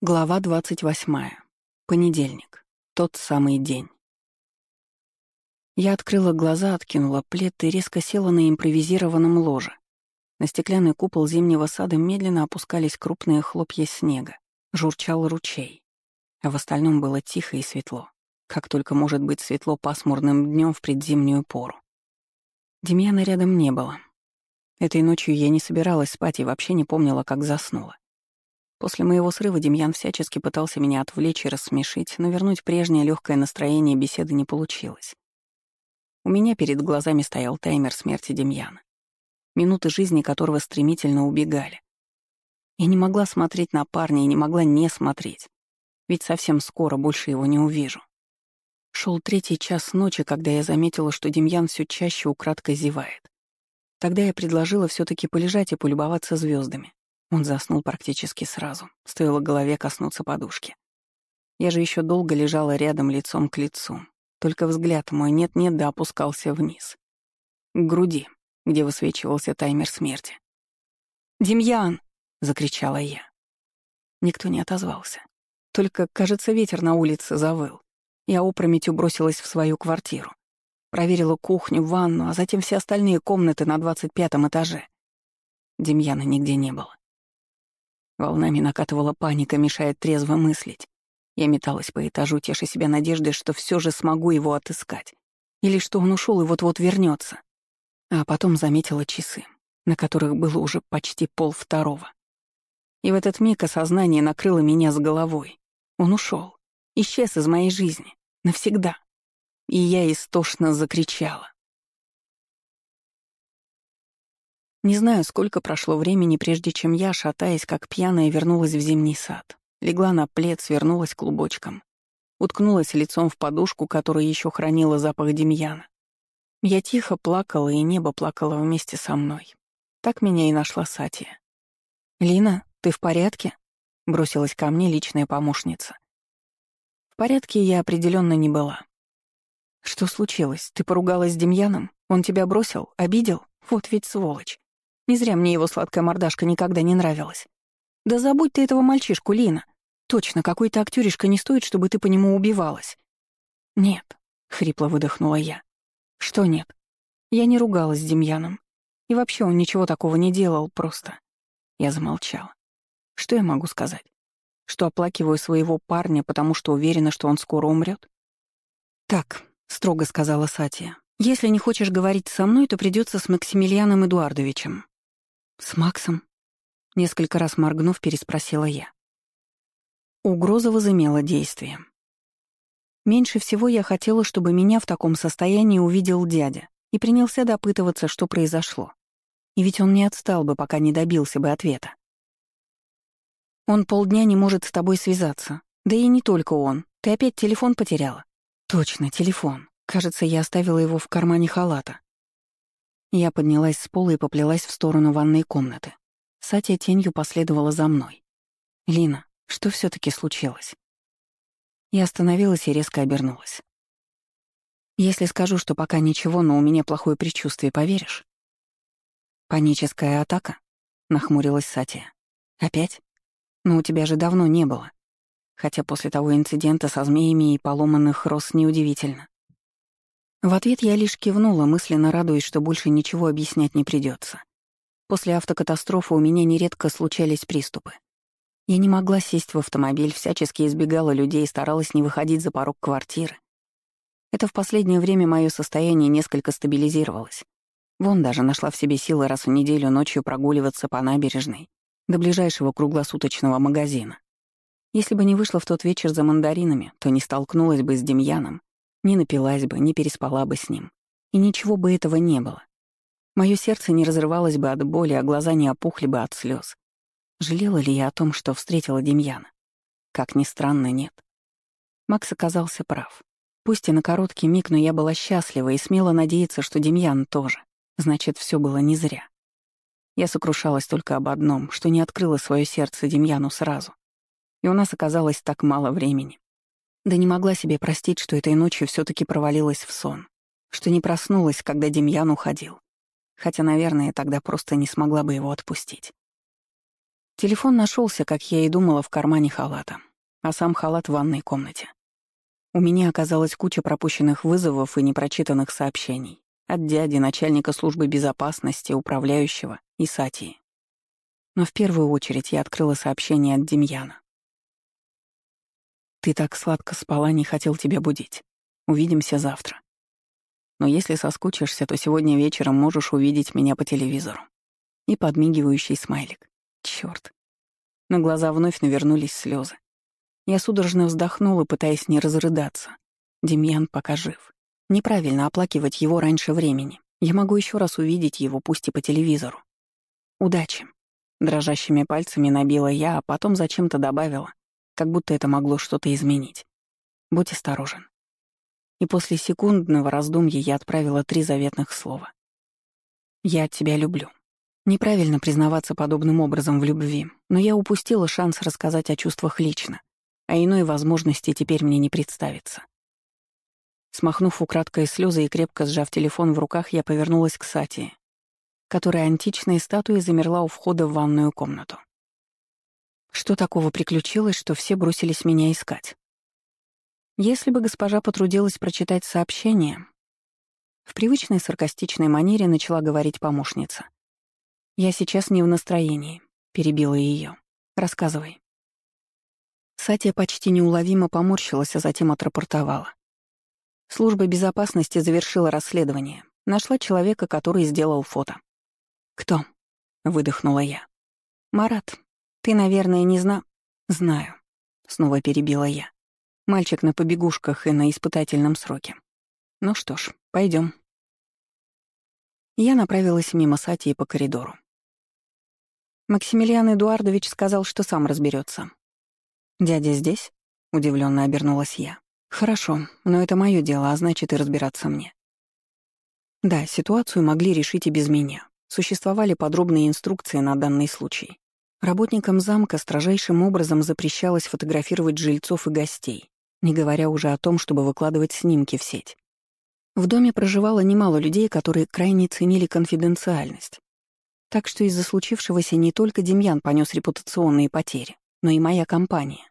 Глава 28. Понедельник. Тот самый день. Я открыла глаза, откинула плед и резко села на импровизированном ложе. На стеклянный купол зимнего сада медленно опускались крупные хлопья снега, журчал ручей. А в остальном было тихо и светло, как только может быть светло пасмурным днем в предзимнюю пору. Демьяна рядом не было. Этой ночью я не собиралась спать и вообще не помнила, как заснула. После моего срыва Демьян всячески пытался меня отвлечь и рассмешить, но вернуть прежнее легкое настроение беседы не получилось. У меня перед глазами стоял таймер смерти Демьяна, минуты жизни которого стремительно убегали. Я не могла смотреть на парня и не могла не смотреть, ведь совсем скоро больше его не увижу. Шел третий час ночи, когда я заметила, что Демьян все чаще украдкой зевает. Тогда я предложила все таки полежать и полюбоваться звездами. Он заснул практически сразу, стоило голове коснуться подушки. Я же еще долго лежала рядом лицом к лицу, только взгляд мой нет-нет да опускался вниз. К груди, где высвечивался таймер смерти. «Демьян!» — закричала я. Никто не отозвался. Только, кажется, ветер на улице завыл. Я опрометью бросилась в свою квартиру. Проверила кухню, ванну, а затем все остальные комнаты на двадцать пятом этаже. Демьяна нигде не было. Волнами накатывала паника, мешая трезво мыслить. Я металась по этажу, теша себя надеждой, что все же смогу его отыскать. Или что он ушел и вот-вот вернется. А потом заметила часы, на которых было уже почти пол второго. И в этот миг осознание накрыло меня с головой. Он ушел, исчез из моей жизни. Навсегда. И я истошно закричала. Не знаю, сколько прошло времени, прежде чем я, шатаясь как пьяная, вернулась в зимний сад. Легла на плед, свернулась клубочком. Уткнулась лицом в подушку, которая еще хранила запах Демьяна. Я тихо плакала, и небо плакало вместе со мной. Так меня и нашла Сатия. «Лина, ты в порядке?» — бросилась ко мне личная помощница. В порядке я определенно не была. «Что случилось? Ты поругалась с Демьяном? Он тебя бросил? Обидел? Вот ведь сволочь. Не зря мне его сладкая мордашка никогда не нравилась. Да забудь ты этого мальчишку, Лина. Точно, какой-то актёришка не стоит, чтобы ты по нему убивалась. Нет, — хрипло выдохнула я. Что нет? Я не ругалась с Демьяном. И вообще он ничего такого не делал, просто. Я замолчала. Что я могу сказать? Что оплакиваю своего парня, потому что уверена, что он скоро умрет? Так, — строго сказала Сатия. «Если не хочешь говорить со мной, то придется с Максимилианом Эдуардовичем. «С Максом?» — несколько раз моргнув, переспросила я. Угроза возымела действие. Меньше всего я хотела, чтобы меня в таком состоянии увидел дядя и принялся допытываться, что произошло. И ведь он не отстал бы, пока не добился бы ответа. Он полдня не может с тобой связаться. Да и не только он. Ты опять телефон потеряла? Точно, телефон. Кажется, я оставила его в кармане халата. Я поднялась с пола и поплелась в сторону ванной комнаты. Сатя тенью последовала за мной. «Лина, что все таки случилось?» Я остановилась и резко обернулась. «Если скажу, что пока ничего, но у меня плохое предчувствие, поверишь?» «Паническая атака?» — нахмурилась Сатия. «Опять? Но у тебя же давно не было. Хотя после того инцидента со змеями и поломанных роз неудивительно. В ответ я лишь кивнула, мысленно радуясь, что больше ничего объяснять не придется. После автокатастрофы у меня нередко случались приступы. Я не могла сесть в автомобиль, всячески избегала людей и старалась не выходить за порог квартиры. Это в последнее время мое состояние несколько стабилизировалось. Вон даже нашла в себе силы раз в неделю ночью прогуливаться по набережной до ближайшего круглосуточного магазина. Если бы не вышла в тот вечер за мандаринами, то не столкнулась бы с Демьяном не напилась бы, не переспала бы с ним. И ничего бы этого не было. Мое сердце не разрывалось бы от боли, а глаза не опухли бы от слез. Жалела ли я о том, что встретила Демьяна? Как ни странно, нет. Макс оказался прав. Пусть и на короткий миг, но я была счастлива и смела надеяться, что Демьян тоже. Значит, все было не зря. Я сокрушалась только об одном, что не открыла свое сердце Демьяну сразу. И у нас оказалось так мало времени. Да не могла себе простить, что этой ночью все таки провалилась в сон, что не проснулась, когда Демьян уходил. Хотя, наверное, тогда просто не смогла бы его отпустить. Телефон нашелся, как я и думала, в кармане халата, а сам халат в ванной комнате. У меня оказалась куча пропущенных вызовов и непрочитанных сообщений от дяди, начальника службы безопасности, управляющего и Сатии. Но в первую очередь я открыла сообщение от Демьяна. «Ты так сладко спала, не хотел тебя будить. Увидимся завтра. Но если соскучишься, то сегодня вечером можешь увидеть меня по телевизору». И подмигивающий смайлик. Чёрт. На глаза вновь навернулись слезы. Я судорожно вздохнула, пытаясь не разрыдаться. Демьян пока жив. Неправильно оплакивать его раньше времени. Я могу еще раз увидеть его, пусть и по телевизору. Удачи. Дрожащими пальцами набила я, а потом зачем-то добавила, как будто это могло что-то изменить. Будь осторожен. И после секундного раздумья я отправила три заветных слова. «Я тебя люблю». Неправильно признаваться подобным образом в любви, но я упустила шанс рассказать о чувствах лично а иной возможности теперь мне не представится. Смахнув украдкой слезы и крепко сжав телефон в руках, я повернулась к Сатии, которая античной статуей замерла у входа в ванную комнату. Что такого приключилось, что все бросились меня искать? Если бы госпожа потрудилась прочитать сообщение, в привычной саркастичной манере начала говорить помощница. «Я сейчас не в настроении», — перебила ее. «Рассказывай». Сатия почти неуловимо поморщилась, а затем отрапортовала. Служба безопасности завершила расследование. Нашла человека, который сделал фото. «Кто?» — выдохнула я. «Марат, ты, наверное, не зна...» «Знаю», — снова перебила я. «Мальчик на побегушках и на испытательном сроке. Ну что ж, пойдем. Я направилась мимо Сати по коридору. Максимилиан Эдуардович сказал, что сам разберется. «Дядя здесь?» — удивленно обернулась я. «Хорошо, но это мое дело, а значит и разбираться мне». Да, ситуацию могли решить и без меня. Существовали подробные инструкции на данный случай. Работникам замка строжайшим образом запрещалось фотографировать жильцов и гостей, не говоря уже о том, чтобы выкладывать снимки в сеть. В доме проживало немало людей, которые крайне ценили конфиденциальность. Так что из-за случившегося не только Демьян понес репутационные потери, но и моя компания.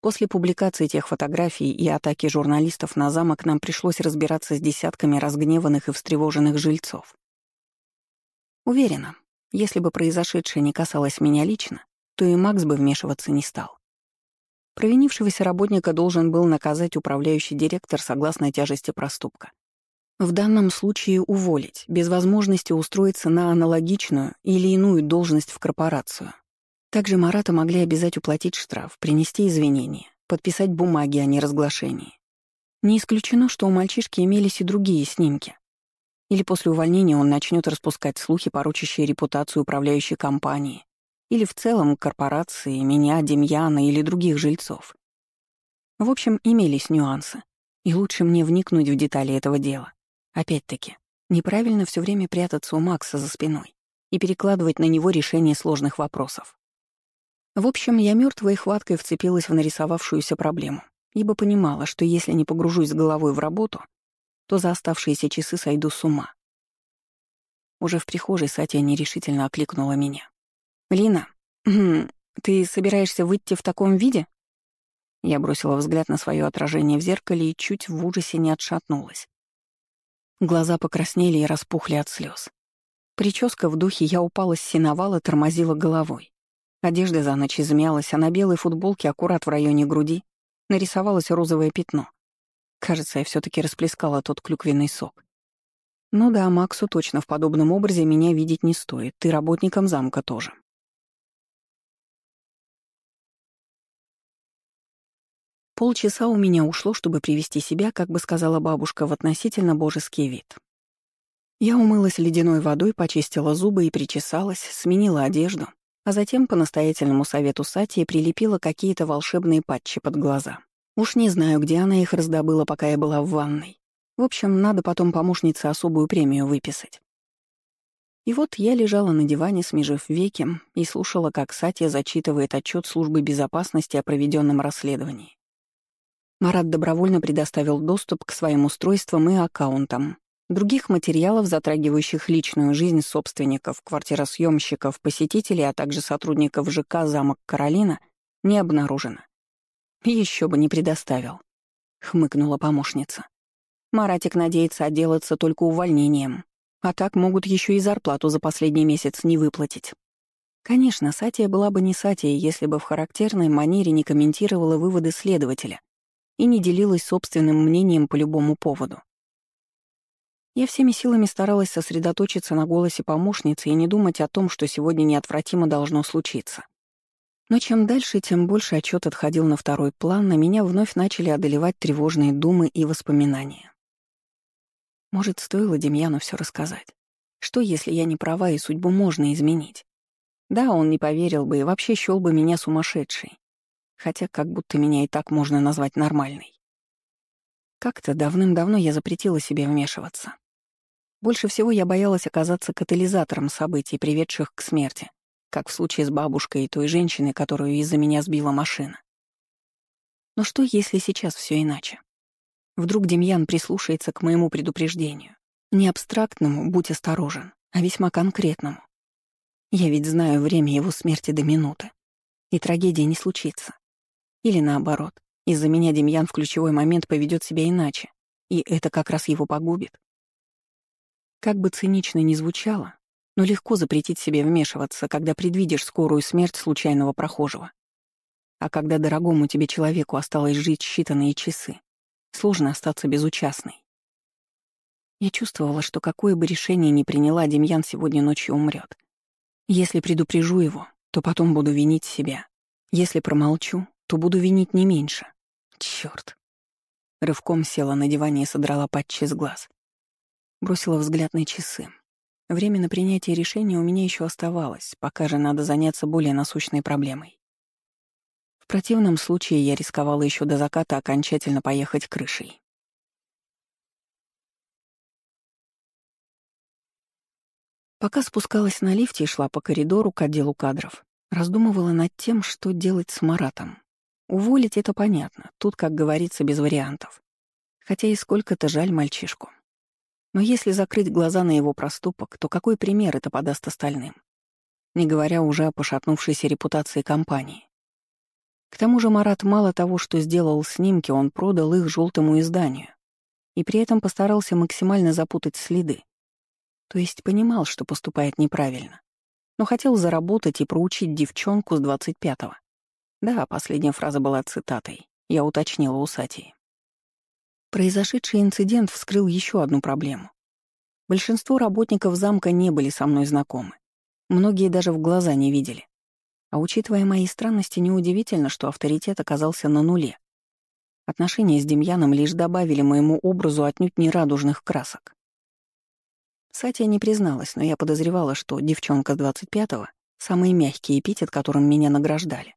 После публикации тех фотографий и атаки журналистов на замок нам пришлось разбираться с десятками разгневанных и встревоженных жильцов. Уверена, если бы произошедшее не касалось меня лично, то и Макс бы вмешиваться не стал. Провинившегося работника должен был наказать управляющий директор согласно тяжести проступка. В данном случае уволить, без возможности устроиться на аналогичную или иную должность в корпорацию. Также Марата могли обязать уплатить штраф, принести извинения, подписать бумаги о неразглашении. Не исключено, что у мальчишки имелись и другие снимки. Или после увольнения он начнет распускать слухи, порочащие репутацию управляющей компании, или в целом корпорации, меня, Демьяна или других жильцов. В общем, имелись нюансы, и лучше мне вникнуть в детали этого дела. Опять-таки, неправильно все время прятаться у Макса за спиной и перекладывать на него решение сложных вопросов. В общем, я мертвой хваткой вцепилась в нарисовавшуюся проблему, ибо понимала, что если не погружусь головой в работу, то за оставшиеся часы сойду с ума. Уже в прихожей Сатя нерешительно окликнула меня. «Лина, ты собираешься выйти в таком виде?» Я бросила взгляд на свое отражение в зеркале и чуть в ужасе не отшатнулась. Глаза покраснели и распухли от слез. Прическа в духе «я упала с сеновала» тормозила головой. Одежда за ночь измялась, а на белой футболке аккурат в районе груди нарисовалось розовое пятно. Кажется, я все таки расплескала тот клюквенный сок. Ну да, Максу точно в подобном образе меня видеть не стоит, ты работником замка тоже. Полчаса у меня ушло, чтобы привести себя, как бы сказала бабушка, в относительно божеский вид. Я умылась ледяной водой, почистила зубы и причесалась, сменила одежду, а затем по настоятельному совету Сати прилепила какие-то волшебные патчи под глаза. Уж не знаю, где она их раздобыла, пока я была в ванной. В общем, надо потом помощнице особую премию выписать. И вот я лежала на диване, смежив веки, и слушала, как Сатия зачитывает отчет службы безопасности о проведенном расследовании. Марат добровольно предоставил доступ к своим устройствам и аккаунтам, Других материалов, затрагивающих личную жизнь собственников, квартиросъемщиков, посетителей, а также сотрудников ЖК «Замок Каролина» не обнаружено. Еще бы не предоставил, — хмыкнула помощница. Маратик надеется отделаться только увольнением, а так могут еще и зарплату за последний месяц не выплатить. Конечно, Сатия была бы не Сатией, если бы в характерной манере не комментировала выводы следователя и не делилась собственным мнением по любому поводу. Я всеми силами старалась сосредоточиться на голосе помощницы и не думать о том, что сегодня неотвратимо должно случиться. Но чем дальше, тем больше отчет отходил на второй план, на меня вновь начали одолевать тревожные думы и воспоминания. Может, стоило Демьяну все рассказать? Что, если я не права и судьбу можно изменить? Да, он не поверил бы и вообще счёл бы меня сумасшедшей. Хотя как будто меня и так можно назвать нормальной. Как-то давным-давно я запретила себе вмешиваться. Больше всего я боялась оказаться катализатором событий, приведших к смерти, как в случае с бабушкой и той женщиной, которую из-за меня сбила машина. Но что, если сейчас все иначе? Вдруг Демьян прислушается к моему предупреждению. Не абстрактному «будь осторожен», а весьма конкретному. Я ведь знаю время его смерти до минуты. И трагедия не случится. Или наоборот, из-за меня Демьян в ключевой момент поведет себя иначе, и это как раз его погубит. Как бы цинично ни звучало, но легко запретить себе вмешиваться, когда предвидишь скорую смерть случайного прохожего. А когда дорогому тебе человеку осталось жить считанные часы, сложно остаться безучастной. Я чувствовала, что какое бы решение ни приняла, Демьян сегодня ночью умрет. Если предупрежу его, то потом буду винить себя. Если промолчу, то буду винить не меньше. Чёрт. Рывком села на диване и содрала патчи с глаз. Бросила взгляд на часы. Время на принятие решения у меня еще оставалось, пока же надо заняться более насущной проблемой. В противном случае я рисковала еще до заката окончательно поехать крышей. Пока спускалась на лифте и шла по коридору к отделу кадров, раздумывала над тем, что делать с Маратом. Уволить — это понятно, тут, как говорится, без вариантов. Хотя и сколько-то жаль мальчишку. Но если закрыть глаза на его проступок, то какой пример это подаст остальным? Не говоря уже о пошатнувшейся репутации компании. К тому же Марат мало того, что сделал снимки, он продал их желтому изданию. И при этом постарался максимально запутать следы. То есть понимал, что поступает неправильно. Но хотел заработать и проучить девчонку с 25-го. Да, последняя фраза была цитатой. Я уточнила у Сатии. Произошедший инцидент вскрыл еще одну проблему. Большинство работников замка не были со мной знакомы. Многие даже в глаза не видели. А учитывая мои странности, неудивительно, что авторитет оказался на нуле. Отношения с Демьяном лишь добавили моему образу отнюдь нерадужных красок. Сатия не призналась, но я подозревала, что девчонка с 25-го — самый мягкий эпитет, которым меня награждали.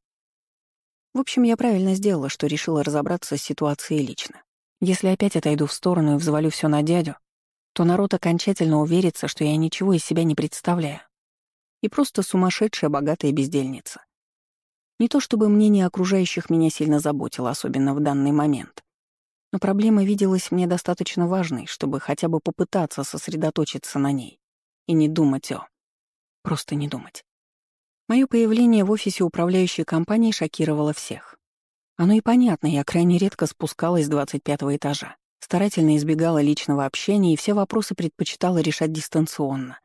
В общем, я правильно сделала, что решила разобраться с ситуацией лично. Если опять отойду в сторону и взвалю все на дядю, то народ окончательно уверится, что я ничего из себя не представляю. И просто сумасшедшая богатая бездельница. Не то чтобы мнение окружающих меня сильно заботило, особенно в данный момент. Но проблема виделась мне достаточно важной, чтобы хотя бы попытаться сосредоточиться на ней и не думать о... Просто не думать. Мое появление в офисе управляющей компании шокировало всех. Оно и понятно, я крайне редко спускалась с 25 этажа, старательно избегала личного общения и все вопросы предпочитала решать дистанционно.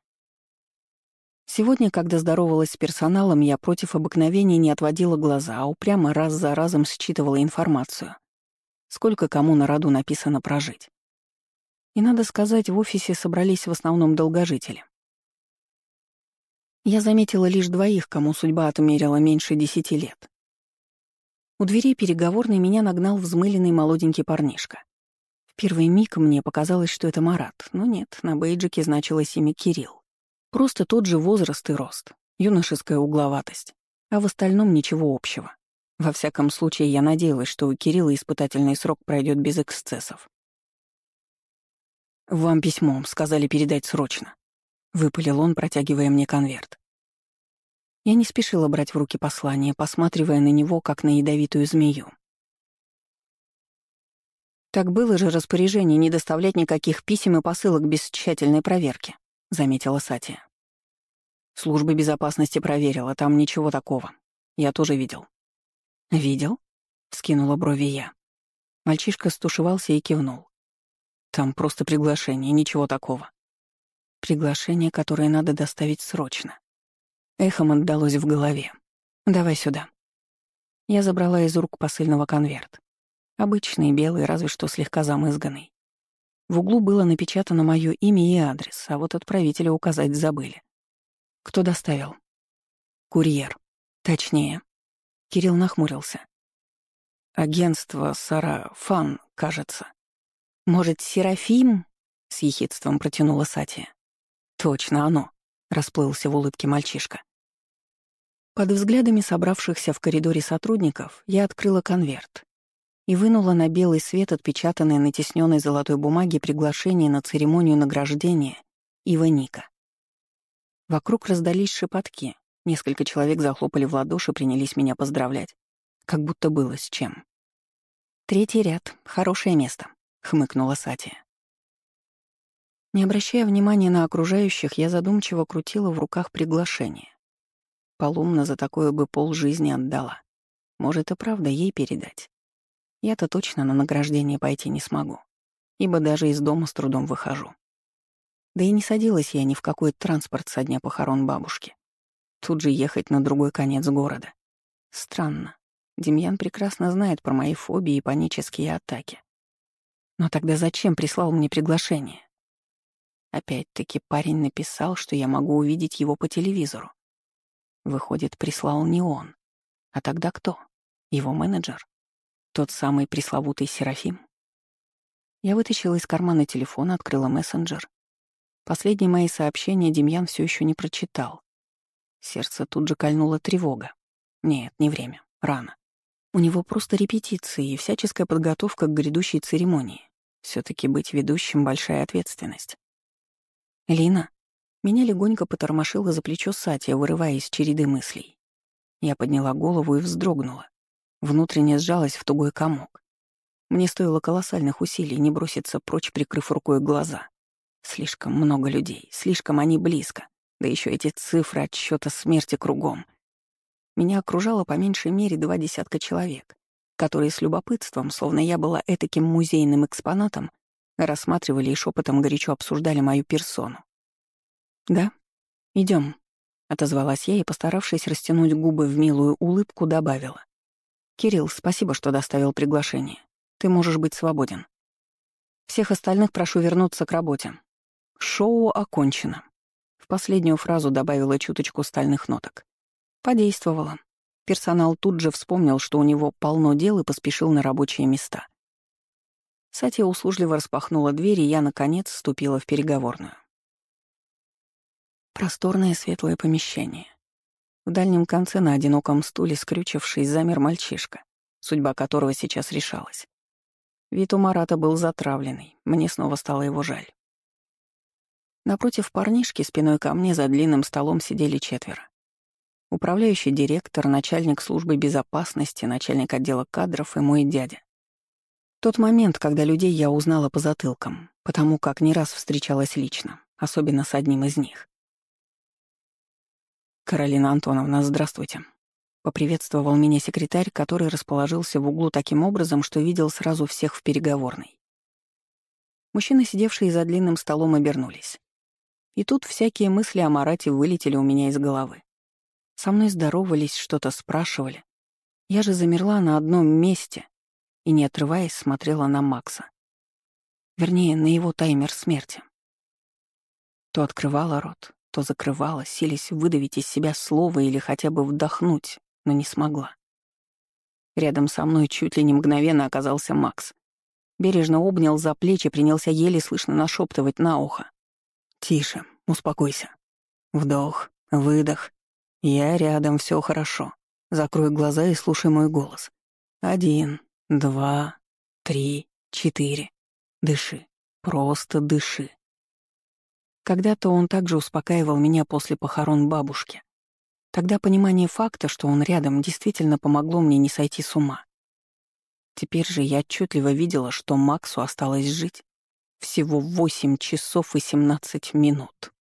Сегодня, когда здоровалась с персоналом, я против обыкновения не отводила глаза, а упрямо раз за разом считывала информацию — сколько кому на роду написано прожить. И, надо сказать, в офисе собрались в основном долгожители. Я заметила лишь двоих, кому судьба отмерила меньше десяти лет. У дверей переговорной меня нагнал взмыленный молоденький парнишка. В первый миг мне показалось, что это Марат, но нет, на бейджике значилось имя Кирилл. Просто тот же возраст и рост, юношеская угловатость, а в остальном ничего общего. Во всяком случае, я надеялась, что у Кирилла испытательный срок пройдет без эксцессов. «Вам письмом сказали передать срочно», — выпалил он, протягивая мне конверт. Я не спешила брать в руки послание, посматривая на него, как на ядовитую змею. Так было же распоряжение не доставлять никаких писем и посылок без тщательной проверки, заметила Сатия. Служба безопасности проверила, там ничего такого. Я тоже видел. Видел? Вскинула брови я. Мальчишка стушевался и кивнул. Там просто приглашение, ничего такого. Приглашение, которое надо доставить срочно. Эхом отдалось в голове. «Давай сюда». Я забрала из рук посыльного конверт. Обычный, белый, разве что слегка замызганный. В углу было напечатано мое имя и адрес, а вот отправителя указать забыли. Кто доставил? Курьер. Точнее. Кирилл нахмурился. Агентство Сара Фан, кажется. Может, Серафим? С ехидством протянула Сатия. Точно оно, расплылся в улыбке мальчишка. Под взглядами собравшихся в коридоре сотрудников я открыла конверт и вынула на белый свет отпечатанное на тесненной золотой бумаге приглашение на церемонию награждения Ива Ника. Вокруг раздались шепотки. Несколько человек захлопали в ладоши, принялись меня поздравлять. Как будто было с чем. «Третий ряд. Хорошее место», — хмыкнула Сатия. Не обращая внимания на окружающих, я задумчиво крутила в руках приглашение. Полумна за такое бы пол жизни отдала. Может, и правда ей передать. Я-то точно на награждение пойти не смогу, ибо даже из дома с трудом выхожу. Да и не садилась я ни в какой транспорт со дня похорон бабушки. Тут же ехать на другой конец города. Странно. Демьян прекрасно знает про мои фобии и панические атаки. Но тогда зачем прислал мне приглашение? Опять-таки парень написал, что я могу увидеть его по телевизору. Выходит, прислал не он. А тогда кто? Его менеджер? Тот самый пресловутый Серафим? Я вытащила из кармана телефон, открыла мессенджер. Последние мои сообщения Демьян все еще не прочитал. Сердце тут же кольнула тревога. Нет, не время. Рано. У него просто репетиции и всяческая подготовка к грядущей церемонии. все таки быть ведущим — большая ответственность. «Лина?» Меня легонько потормошила за плечо Сатия, вырывая из череды мыслей. Я подняла голову и вздрогнула. Внутренне сжалась в тугой комок. Мне стоило колоссальных усилий не броситься прочь, прикрыв рукой глаза. Слишком много людей, слишком они близко. Да еще эти цифры отсчета смерти кругом. Меня окружало по меньшей мере два десятка человек, которые с любопытством, словно я была этаким музейным экспонатом, рассматривали и шепотом горячо обсуждали мою персону. «Да, идем, отозвалась я и, постаравшись растянуть губы в милую улыбку, добавила. «Кирилл, спасибо, что доставил приглашение. Ты можешь быть свободен. Всех остальных прошу вернуться к работе. Шоу окончено». В последнюю фразу добавила чуточку стальных ноток. Подействовало. Персонал тут же вспомнил, что у него полно дел и поспешил на рабочие места. Сатия услужливо распахнула дверь, и я, наконец, вступила в переговорную. Просторное светлое помещение. В дальнем конце на одиноком стуле, скрючившись, замер мальчишка, судьба которого сейчас решалась. Вид у Марата был затравленный, мне снова стало его жаль. Напротив парнишки спиной ко мне за длинным столом сидели четверо. Управляющий директор, начальник службы безопасности, начальник отдела кадров и мой дядя. Тот момент, когда людей я узнала по затылкам, потому как не раз встречалась лично, особенно с одним из них. «Каролина Антоновна, здравствуйте», — поприветствовал меня секретарь, который расположился в углу таким образом, что видел сразу всех в переговорной. Мужчины, сидевшие за длинным столом, обернулись. И тут всякие мысли о Марате вылетели у меня из головы. Со мной здоровались, что-то спрашивали. Я же замерла на одном месте, и, не отрываясь, смотрела на Макса. Вернее, на его таймер смерти. То открывала рот, то закрывала, сились выдавить из себя слово или хотя бы вдохнуть, но не смогла. Рядом со мной чуть ли не мгновенно оказался Макс. Бережно обнял за плечи, принялся еле слышно нашептывать на ухо. «Тише, успокойся. Вдох, выдох. Я рядом, все хорошо. Закрой глаза и слушай мой голос. Один, Два, три, четыре. Дыши. Просто дыши. Когда-то он также успокаивал меня после похорон бабушки. Тогда понимание факта, что он рядом, действительно помогло мне не сойти с ума. Теперь же я отчетливо видела, что Максу осталось жить всего восемь часов и семнадцать минут.